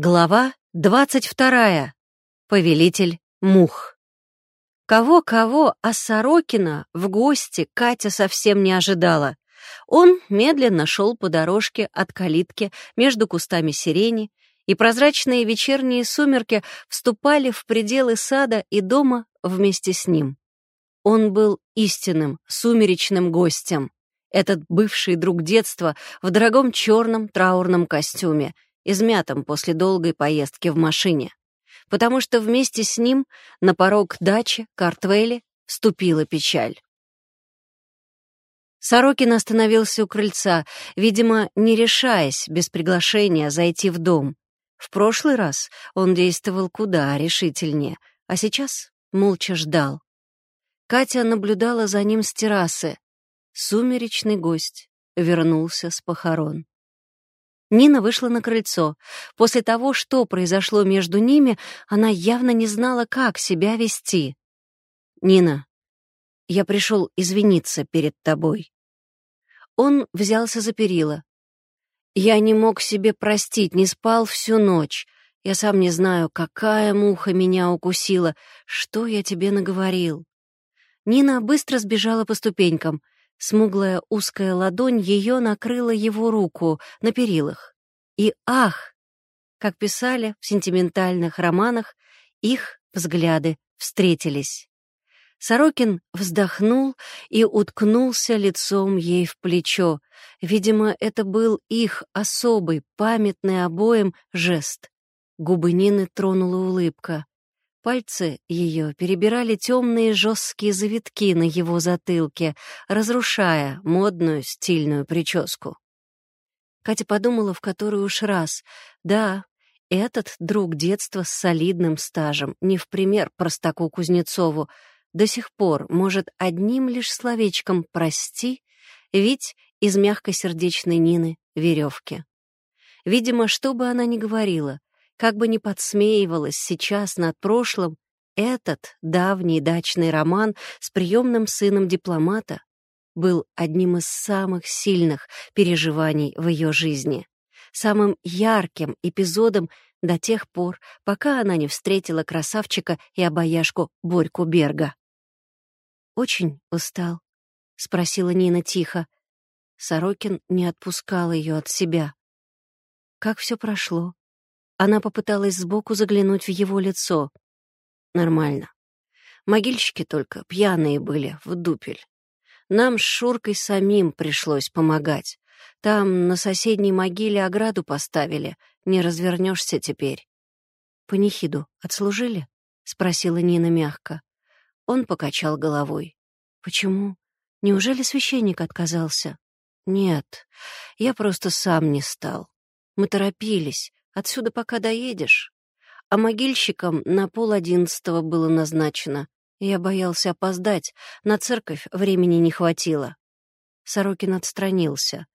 Глава двадцать вторая. Повелитель мух. Кого-кого, а Сорокина в гости Катя совсем не ожидала. Он медленно шел по дорожке от калитки между кустами сирени, и прозрачные вечерние сумерки вступали в пределы сада и дома вместе с ним. Он был истинным, сумеречным гостем. Этот бывший друг детства в дорогом черном траурном костюме — измятым после долгой поездки в машине, потому что вместе с ним на порог дачи Картвелли вступила печаль. Сорокин остановился у крыльца, видимо, не решаясь без приглашения зайти в дом. В прошлый раз он действовал куда решительнее, а сейчас молча ждал. Катя наблюдала за ним с террасы. Сумеречный гость вернулся с похорон. Нина вышла на крыльцо. После того, что произошло между ними, она явно не знала, как себя вести. «Нина, я пришел извиниться перед тобой». Он взялся за перила. «Я не мог себе простить, не спал всю ночь. Я сам не знаю, какая муха меня укусила. Что я тебе наговорил?» Нина быстро сбежала по ступенькам — Смуглая узкая ладонь ее накрыла его руку на перилах. И ах! Как писали в сентиментальных романах, их взгляды встретились. Сорокин вздохнул и уткнулся лицом ей в плечо. Видимо, это был их особый, памятный обоим жест. Губы Нины тронула улыбка. Пальцы ее перебирали темные жесткие завитки на его затылке, разрушая модную стильную прическу. Катя подумала в который уж раз. Да, этот друг детства с солидным стажем, не в пример простаку Кузнецову, до сих пор может одним лишь словечком «прости» ведь из мягкосердечной Нины веревки. Видимо, что бы она ни говорила, как бы ни подсмеивалась сейчас над прошлым, этот давний дачный роман с приемным сыном дипломата был одним из самых сильных переживаний в ее жизни, самым ярким эпизодом до тех пор, пока она не встретила красавчика и обаяшку Борьку Берга. «Очень устал?» — спросила Нина тихо. Сорокин не отпускал ее от себя. «Как все прошло?» Она попыталась сбоку заглянуть в его лицо. Нормально. Могильщики только пьяные были в дупель. Нам с Шуркой самим пришлось помогать. Там на соседней могиле ограду поставили. Не развернешься теперь. «Панихиду отслужили?» — спросила Нина мягко. Он покачал головой. «Почему? Неужели священник отказался?» «Нет, я просто сам не стал. Мы торопились. Отсюда пока доедешь. А могильщикам на пол одиннадцатого было назначено. Я боялся опоздать, на церковь времени не хватило. Сорокин отстранился.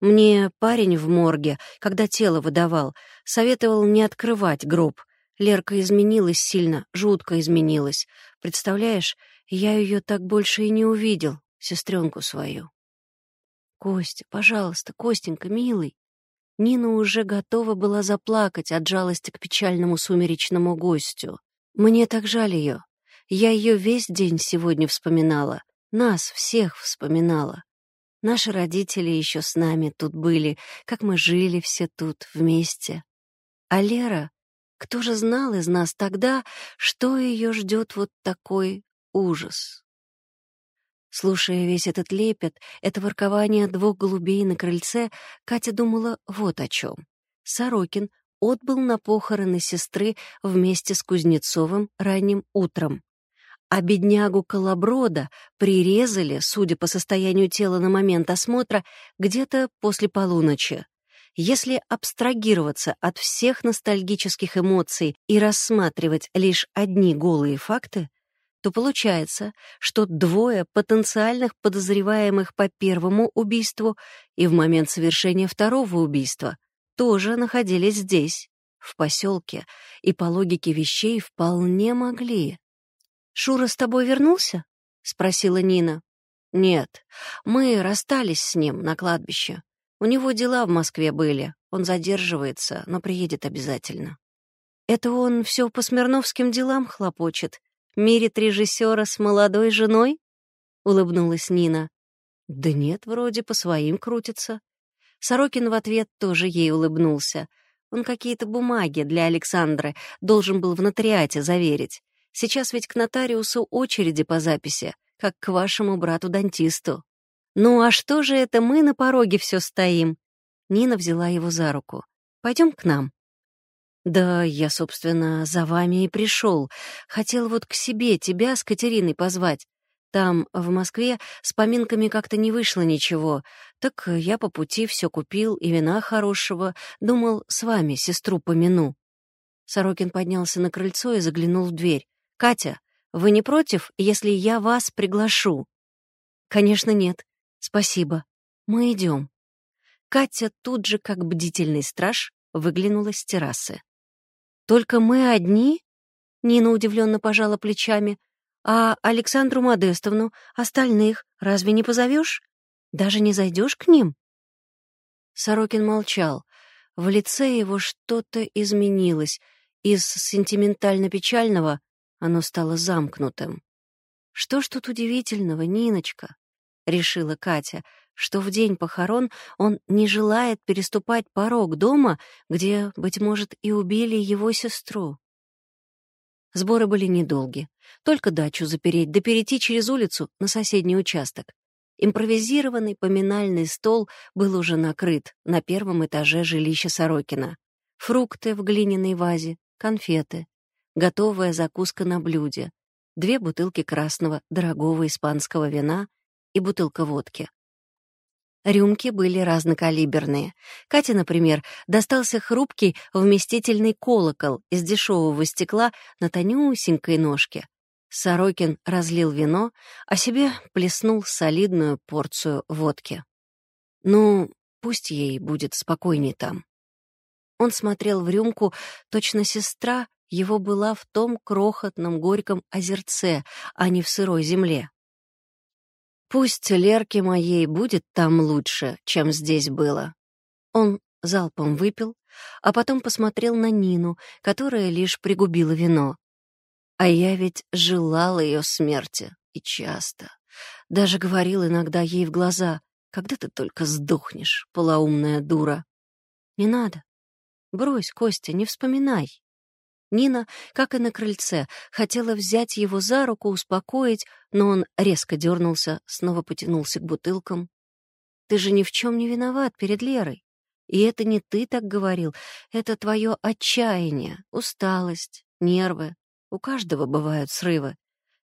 Мне парень в морге, когда тело выдавал, советовал не открывать гроб. Лерка изменилась сильно, жутко изменилась. Представляешь, я ее так больше и не увидел, сестренку свою. Костя, пожалуйста, Костенька, милый, Нина уже готова была заплакать от жалости к печальному сумеречному гостю. Мне так жаль ее. Я ее весь день сегодня вспоминала. Нас всех вспоминала. Наши родители еще с нами тут были, как мы жили все тут вместе. А Лера, кто же знал из нас тогда, что ее ждет вот такой ужас? Слушая весь этот лепет, это воркование двух голубей на крыльце, Катя думала вот о чем. Сорокин отбыл на похороны сестры вместе с Кузнецовым ранним утром. А беднягу Колоброда прирезали, судя по состоянию тела на момент осмотра, где-то после полуночи. Если абстрагироваться от всех ностальгических эмоций и рассматривать лишь одни голые факты, то получается, что двое потенциальных подозреваемых по первому убийству и в момент совершения второго убийства тоже находились здесь, в поселке, и по логике вещей вполне могли. «Шура с тобой вернулся?» — спросила Нина. «Нет, мы расстались с ним на кладбище. У него дела в Москве были. Он задерживается, но приедет обязательно. Это он все по смирновским делам хлопочет. Мирит режиссера с молодой женой? Улыбнулась Нина. Да нет, вроде по своим крутится. Сорокин в ответ тоже ей улыбнулся. Он какие-то бумаги для Александры должен был в нотариате заверить. Сейчас ведь к нотариусу очереди по записи, как к вашему брату-дантисту. «Ну а что же это мы на пороге все стоим?» Нина взяла его за руку. «Пойдем к нам». «Да, я, собственно, за вами и пришел. Хотел вот к себе тебя с Катериной позвать. Там, в Москве, с поминками как-то не вышло ничего. Так я по пути все купил и вина хорошего. Думал, с вами сестру помяну». Сорокин поднялся на крыльцо и заглянул в дверь. «Катя, вы не против, если я вас приглашу?» «Конечно, нет. «Спасибо. Мы идем». Катя тут же, как бдительный страж, выглянула с террасы. «Только мы одни?» — Нина удивленно пожала плечами. «А Александру Модестовну, остальных, разве не позовешь? Даже не зайдешь к ним?» Сорокин молчал. В лице его что-то изменилось. Из сентиментально-печального оно стало замкнутым. «Что ж тут удивительного, Ниночка?» — решила Катя, что в день похорон он не желает переступать порог дома, где, быть может, и убили его сестру. Сборы были недолги. Только дачу запереть, да перейти через улицу на соседний участок. Импровизированный поминальный стол был уже накрыт на первом этаже жилища Сорокина. Фрукты в глиняной вазе, конфеты, готовая закуска на блюде, две бутылки красного дорогого испанского вина — и бутылка водки. Рюмки были разнокалиберные. Кате, например, достался хрупкий вместительный колокол из дешевого стекла на тонюсенькой ножке. Сорокин разлил вино, а себе плеснул солидную порцию водки. Ну, пусть ей будет спокойней там. Он смотрел в рюмку, точно сестра его была в том крохотном горьком озерце, а не в сырой земле. Пусть Лерке моей будет там лучше, чем здесь было. Он залпом выпил, а потом посмотрел на Нину, которая лишь пригубила вино. А я ведь желал ее смерти, и часто. Даже говорил иногда ей в глаза, когда ты только сдохнешь, полоумная дура. Не надо. Брось, Костя, не вспоминай. Нина, как и на крыльце, хотела взять его за руку, успокоить, но он резко дернулся, снова потянулся к бутылкам. «Ты же ни в чем не виноват перед Лерой. И это не ты так говорил, это твое отчаяние, усталость, нервы. У каждого бывают срывы.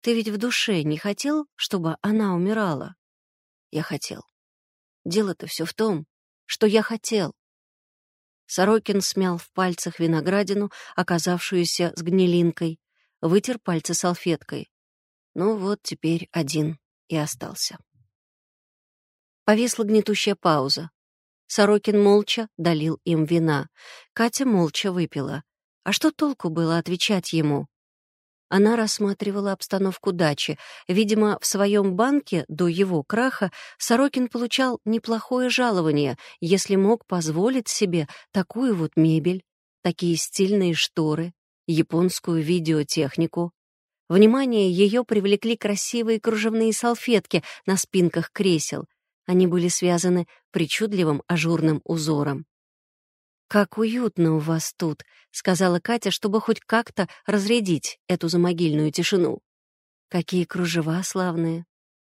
Ты ведь в душе не хотел, чтобы она умирала?» «Я хотел. Дело-то все в том, что я хотел. Сорокин смял в пальцах виноградину, оказавшуюся с гнилинкой, вытер пальцы салфеткой. Ну вот теперь один и остался. Повисла гнетущая пауза. Сорокин молча долил им вина. Катя молча выпила. А что толку было отвечать ему? Она рассматривала обстановку дачи. Видимо, в своем банке до его краха Сорокин получал неплохое жалование, если мог позволить себе такую вот мебель, такие стильные шторы, японскую видеотехнику. Внимание ее привлекли красивые кружевные салфетки на спинках кресел. Они были связаны причудливым ажурным узором. «Как уютно у вас тут», — сказала Катя, чтобы хоть как-то разрядить эту замогильную тишину. «Какие кружева славные.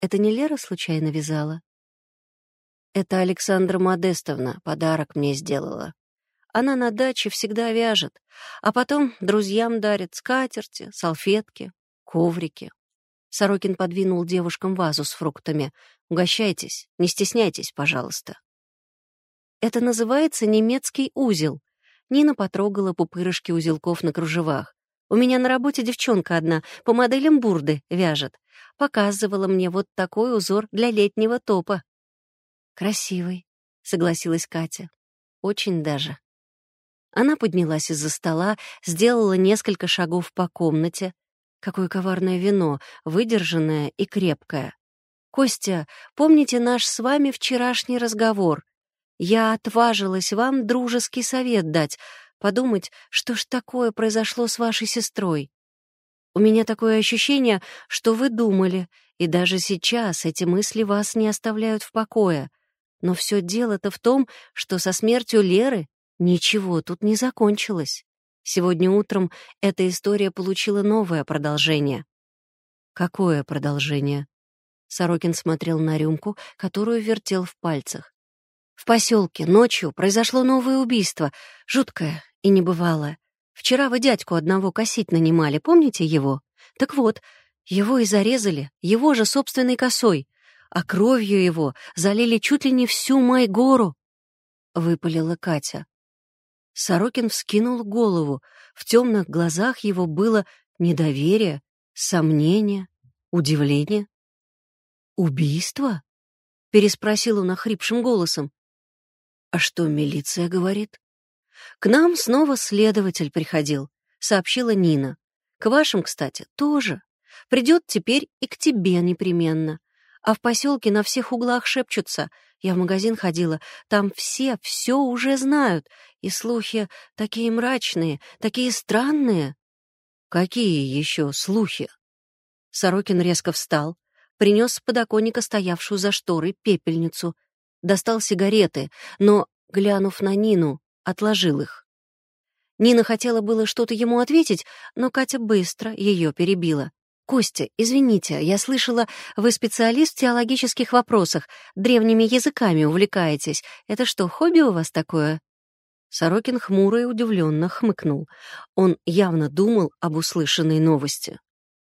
Это не Лера случайно вязала?» «Это Александра Модестовна подарок мне сделала. Она на даче всегда вяжет, а потом друзьям дарит скатерти, салфетки, коврики». Сорокин подвинул девушкам вазу с фруктами. «Угощайтесь, не стесняйтесь, пожалуйста». Это называется немецкий узел. Нина потрогала пупырышки узелков на кружевах. У меня на работе девчонка одна по моделям бурды вяжет. Показывала мне вот такой узор для летнего топа. «Красивый», — согласилась Катя. «Очень даже». Она поднялась из-за стола, сделала несколько шагов по комнате. Какое коварное вино, выдержанное и крепкое. «Костя, помните наш с вами вчерашний разговор? Я отважилась вам дружеский совет дать, подумать, что ж такое произошло с вашей сестрой. У меня такое ощущение, что вы думали, и даже сейчас эти мысли вас не оставляют в покое. Но все дело-то в том, что со смертью Леры ничего тут не закончилось. Сегодня утром эта история получила новое продолжение. Какое продолжение? Сорокин смотрел на рюмку, которую вертел в пальцах. В поселке ночью произошло новое убийство, жуткое и небывалое. Вчера вы дядьку одного косить нанимали, помните его? Так вот, его и зарезали, его же собственной косой, а кровью его залили чуть ли не всю Майгору. Выпалила Катя. Сорокин вскинул голову. В темных глазах его было недоверие, сомнение, удивление. «Убийство?» — переспросил он охрипшим голосом. «А что милиция говорит?» «К нам снова следователь приходил», — сообщила Нина. «К вашим, кстати, тоже. Придет теперь и к тебе непременно. А в поселке на всех углах шепчутся. Я в магазин ходила, там все все уже знают, и слухи такие мрачные, такие странные». «Какие еще слухи?» Сорокин резко встал, принес с подоконника стоявшую за шторой пепельницу, достал сигареты, но, глянув на Нину, отложил их. Нина хотела было что-то ему ответить, но Катя быстро ее перебила. «Костя, извините, я слышала, вы специалист в теологических вопросах, древними языками увлекаетесь. Это что, хобби у вас такое?» Сорокин хмуро и удивленно хмыкнул. Он явно думал об услышанной новости.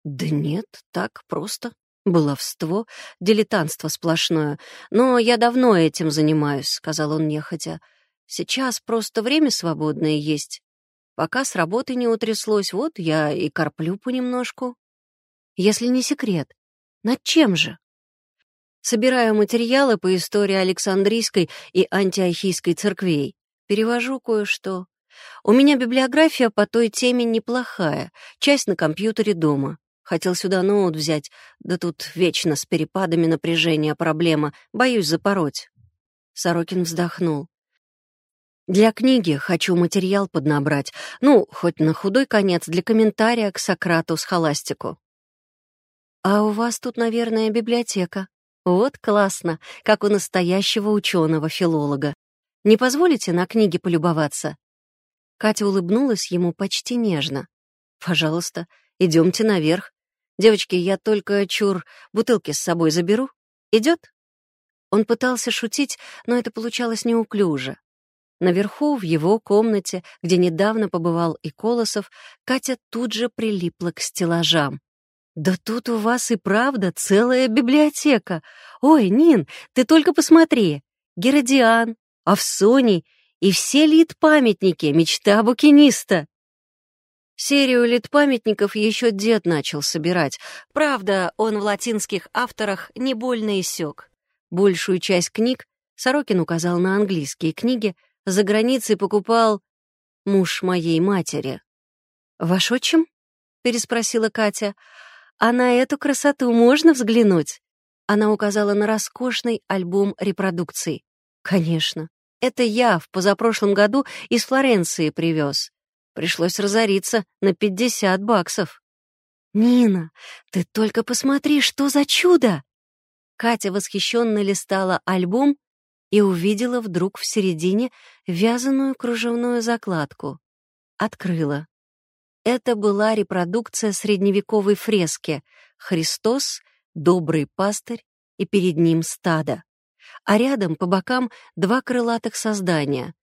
«Да нет, так просто. Баловство, дилетантство сплошное. Но я давно этим занимаюсь», — сказал он нехотя. Сейчас просто время свободное есть. Пока с работы не утряслось, вот я и корплю понемножку. Если не секрет, над чем же? Собираю материалы по истории Александрийской и антиохийской церквей. Перевожу кое-что. У меня библиография по той теме неплохая, часть на компьютере дома. Хотел сюда ноут взять, да тут вечно с перепадами напряжения проблема, боюсь запороть. Сорокин вздохнул. Для книги хочу материал поднабрать, ну, хоть на худой конец, для комментария к Сократу с Холастику. А у вас тут, наверное, библиотека. Вот классно, как у настоящего ученого-филолога. Не позволите на книге полюбоваться?» Катя улыбнулась ему почти нежно. «Пожалуйста, идемте наверх. Девочки, я только, чур, бутылки с собой заберу. Идет?» Он пытался шутить, но это получалось неуклюже. Наверху, в его комнате, где недавно побывал и Колосов, Катя тут же прилипла к стеллажам. «Да тут у вас и правда целая библиотека! Ой, Нин, ты только посмотри! Геродиан, Авсоний и все лит-памятники, мечта букиниста!» Серию лит-памятников еще дед начал собирать. Правда, он в латинских авторах не больно иссек. Большую часть книг Сорокин указал на английские книги, за границей покупал муж моей матери. «Ваш отчим?» — переспросила Катя. «А на эту красоту можно взглянуть?» Она указала на роскошный альбом репродукций. «Конечно. Это я в позапрошлом году из Флоренции привез. Пришлось разориться на пятьдесят баксов». «Нина, ты только посмотри, что за чудо!» Катя восхищенно листала альбом, и увидела вдруг в середине вязаную кружевную закладку. Открыла. Это была репродукция средневековой фрески «Христос, добрый пастырь и перед ним стадо», а рядом по бокам два крылатых создания.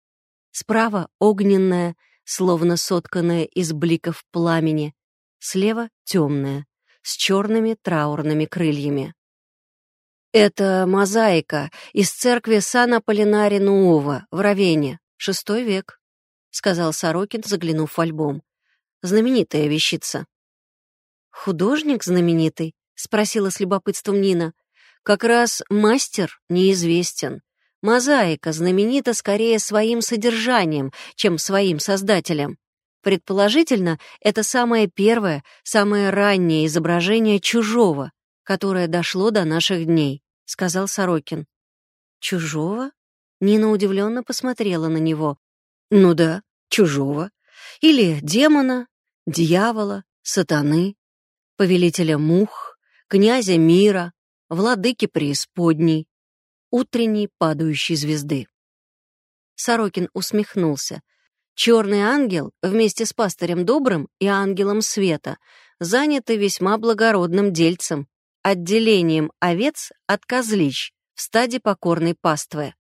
Справа огненное, словно сотканное из бликов пламени, слева темное, с черными траурными крыльями. Это мозаика из церкви Сан-Аполлинари Нуова в Равене, шестой век, — сказал Сорокин, заглянув в альбом. Знаменитая вещица. «Художник знаменитый?» — спросила с любопытством Нина. «Как раз мастер неизвестен. Мозаика знаменита скорее своим содержанием, чем своим создателем. Предположительно, это самое первое, самое раннее изображение чужого, которое дошло до наших дней», — сказал Сорокин. «Чужого?» Нина удивленно посмотрела на него. «Ну да, чужого. Или демона, дьявола, сатаны, повелителя мух, князя мира, владыки преисподней, утренней падающей звезды». Сорокин усмехнулся. Черный ангел вместе с пастырем добрым и ангелом света заняты весьма благородным дельцем, отделением овец от козлищ в стаде покорной паствы.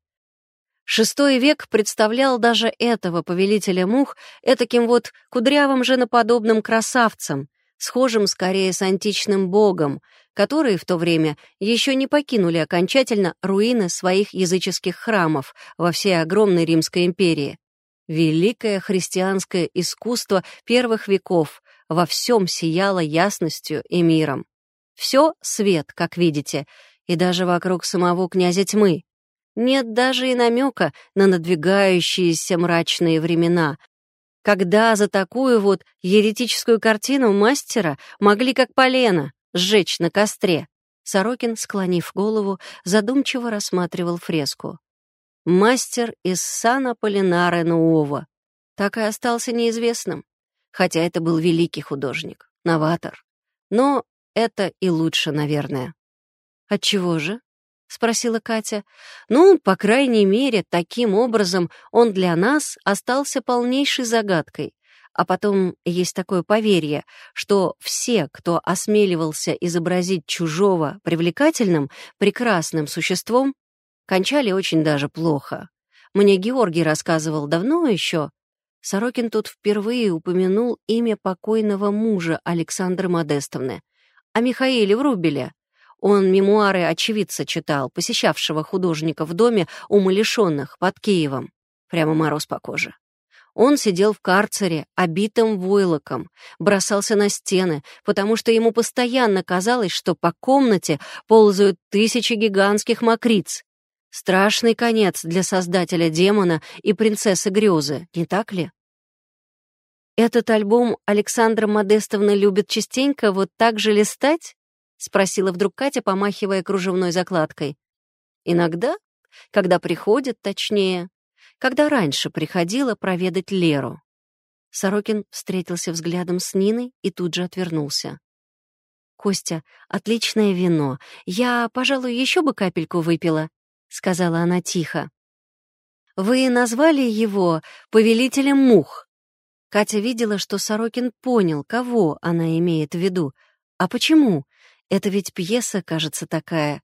Шестой век представлял даже этого повелителя мух этаким вот кудрявым женоподобным красавцем, схожим скорее с античным богом, которые в то время еще не покинули окончательно руины своих языческих храмов во всей огромной Римской империи. Великое христианское искусство первых веков во всем сияло ясностью и миром. Все свет, как видите, и даже вокруг самого князя тьмы. Нет даже и намека на надвигающиеся мрачные времена, когда за такую вот еретическую картину мастера могли как полено сжечь на костре. Сорокин, склонив голову, задумчиво рассматривал фреску. Мастер из Сана Полинаре Нуова так и остался неизвестным, хотя это был великий художник, новатор. Но это и лучше, наверное. Отчего же? спросила Катя. Ну, по крайней мере, таким образом он для нас остался полнейшей загадкой. А потом есть такое поверье, что все, кто осмеливался изобразить чужого привлекательным, прекрасным существом, кончали очень даже плохо. Мне Георгий рассказывал давно еще. Сорокин тут впервые упомянул имя покойного мужа Александры Модестовны, о Михаиле Врубеле. Он мемуары очевидца читал, посещавшего художника в доме умалишенных под Киевом. Прямо мороз по коже. Он сидел в карцере, обитым войлоком, бросался на стены, потому что ему постоянно казалось, что по комнате ползают тысячи гигантских мокриц. Страшный конец для создателя демона и принцессы Грёзы, не так ли? «Этот альбом Александра Модестовна любит частенько вот так же листать?» — спросила вдруг Катя, помахивая кружевной закладкой. «Иногда, когда приходит, точнее, когда раньше приходила проведать Леру». Сорокин встретился взглядом с Ниной и тут же отвернулся. «Костя, отличное вино. Я, пожалуй, еще бы капельку выпила», — сказала она тихо. «Вы назвали его повелителем мух», Катя видела, что Сорокин понял, кого она имеет в виду. А почему? Это ведь пьеса, кажется, такая.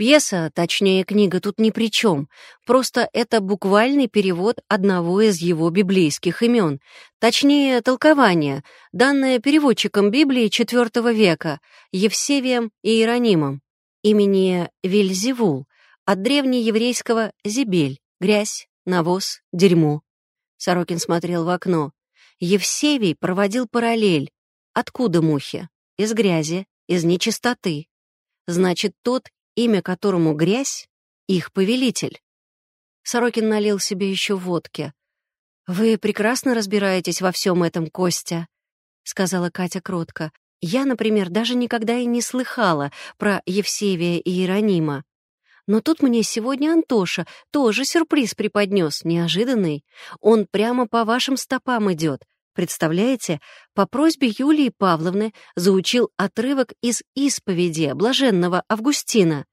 Пьеса, точнее, книга тут ни при чем. Просто это буквальный перевод одного из его библейских имен. Точнее, толкование, данное переводчиком Библии IV века, Евсевием и Иеронимом, имени Вельзевул, от древнееврейского «зебель», грязь, навоз, дерьмо. Сорокин смотрел в окно. Евсевий проводил параллель. Откуда мухи? Из грязи, из нечистоты. Значит, тот, имя которому грязь, их повелитель. Сорокин налил себе еще водки. «Вы прекрасно разбираетесь во всем этом, Костя», — сказала Катя кротко. «Я, например, даже никогда и не слыхала про Евсевия и Иеронима. Но тут мне сегодня Антоша тоже сюрприз преподнес, неожиданный. Он прямо по вашим стопам идет. Представляете, по просьбе Юлии Павловны заучил отрывок из исповеди блаженного Августина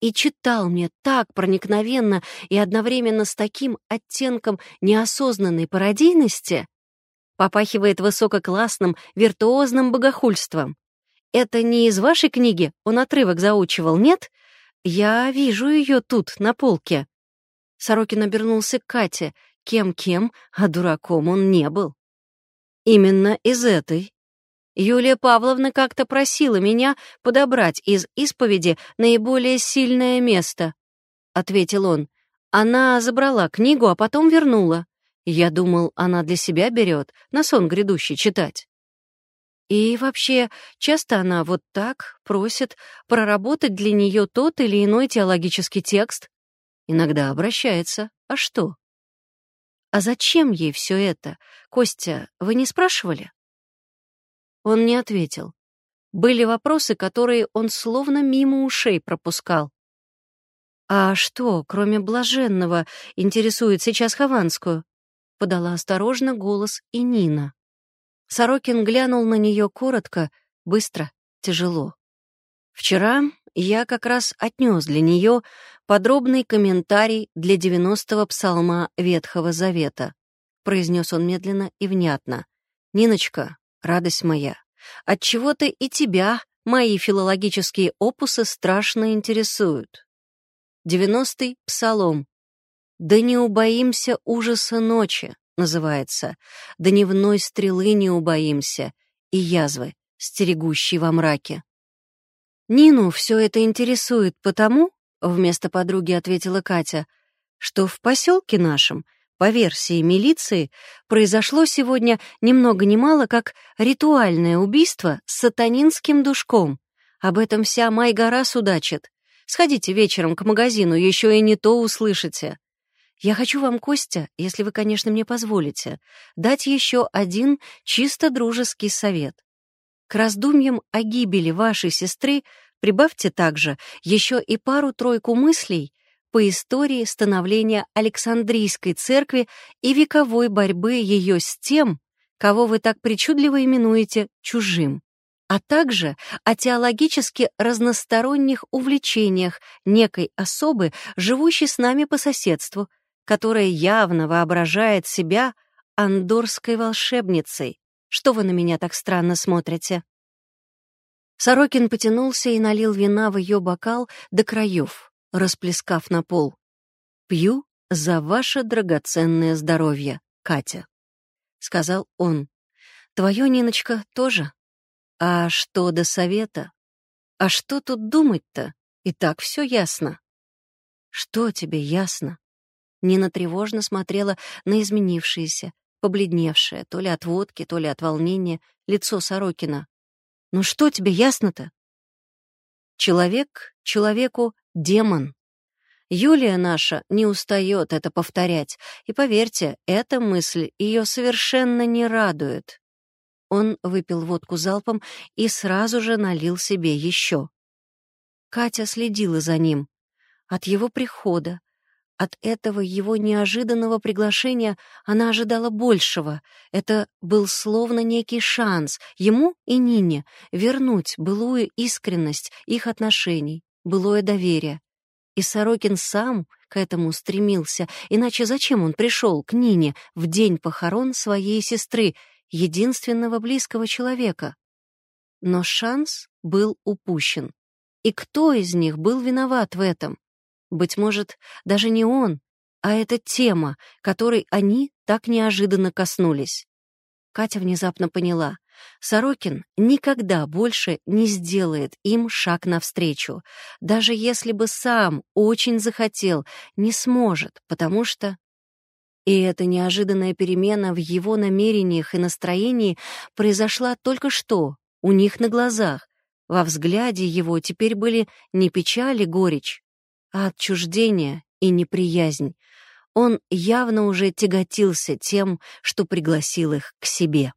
и читал мне так проникновенно и одновременно с таким оттенком неосознанной пародийности, попахивает высококлассным, виртуозным богохульством. Это не из вашей книги он отрывок заучивал, нет? Я вижу ее тут, на полке. Сорокин обернулся к Кате. Кем-кем, а дураком он не был. Именно из этой. Юлия Павловна как-то просила меня подобрать из исповеди наиболее сильное место, — ответил он. Она забрала книгу, а потом вернула. Я думал, она для себя берет, на сон грядущий читать. И вообще, часто она вот так просит проработать для нее тот или иной теологический текст. Иногда обращается. А что? А зачем ей все это? Костя, вы не спрашивали? Он не ответил. Были вопросы, которые он словно мимо ушей пропускал. «А что, кроме блаженного, интересует сейчас Хованскую?» — подала осторожно голос и Нина. Сорокин глянул на нее коротко, быстро, тяжело. «Вчера я как раз отнес для нее подробный комментарий для девяностого псалма Ветхого Завета», — произнес он медленно и внятно. «Ниночка, радость моя, отчего-то и тебя мои филологические опусы страшно интересуют. Девяностый псалом. «Да не убоимся ужаса ночи» называется. «Дневной стрелы не убоимся» и язвы, стерегущей во мраке. Нину все это интересует потому, вместо подруги ответила Катя, что в поселке нашем, по версии милиции, произошло сегодня ни много ни мало как ритуальное убийство с сатанинским душком. Об этом вся Майгора судачит. Сходите вечером к магазину, еще и не то услышите. Я хочу вам, Костя, если вы, конечно, мне позволите, дать еще один чисто дружеский совет. К раздумьям о гибели вашей сестры прибавьте также еще и пару-тройку мыслей по истории становления Александрийской церкви и вековой борьбы ее с тем, кого вы так причудливо именуете чужим а также о теологически разносторонних увлечениях некой особы, живущей с нами по соседству, которая явно воображает себя андорской волшебницей. Что вы на меня так странно смотрите?» Сорокин потянулся и налил вина в ее бокал до краев, расплескав на пол. «Пью за ваше драгоценное здоровье, Катя», — сказал он. «Твое, Ниночка, тоже?» А что до совета? А что тут думать-то? И так все ясно. Что тебе ясно? Нина тревожно смотрела на изменившееся, побледневшее, то ли от водки, то ли от волнения, лицо Сорокина. Ну что тебе ясно-то? Человек человеку демон. Юлия наша не устает это повторять, и поверьте, эта мысль ее совершенно не радует. Он выпил водку залпом и сразу же налил себе еще. Катя следила за ним. От его прихода, от этого его неожиданного приглашения она ожидала большего. Это был словно некий шанс ему и Нине вернуть былую искренность их отношений, былое доверие. И Сорокин сам к этому стремился, иначе зачем он пришел к Нине в день похорон своей сестры единственного близкого человека. Но шанс был упущен. И кто из них был виноват в этом? Быть может, даже не он, а эта тема, которой они так неожиданно коснулись. Катя внезапно поняла. Сорокин никогда больше не сделает им шаг навстречу, даже если бы сам очень захотел, не сможет, потому что и эта неожиданная перемена в его намерениях и настроении произошла только что, у них на глазах. Во взгляде его теперь были не печаль и горечь, а отчуждение и неприязнь. Он явно уже тяготился тем, что пригласил их к себе.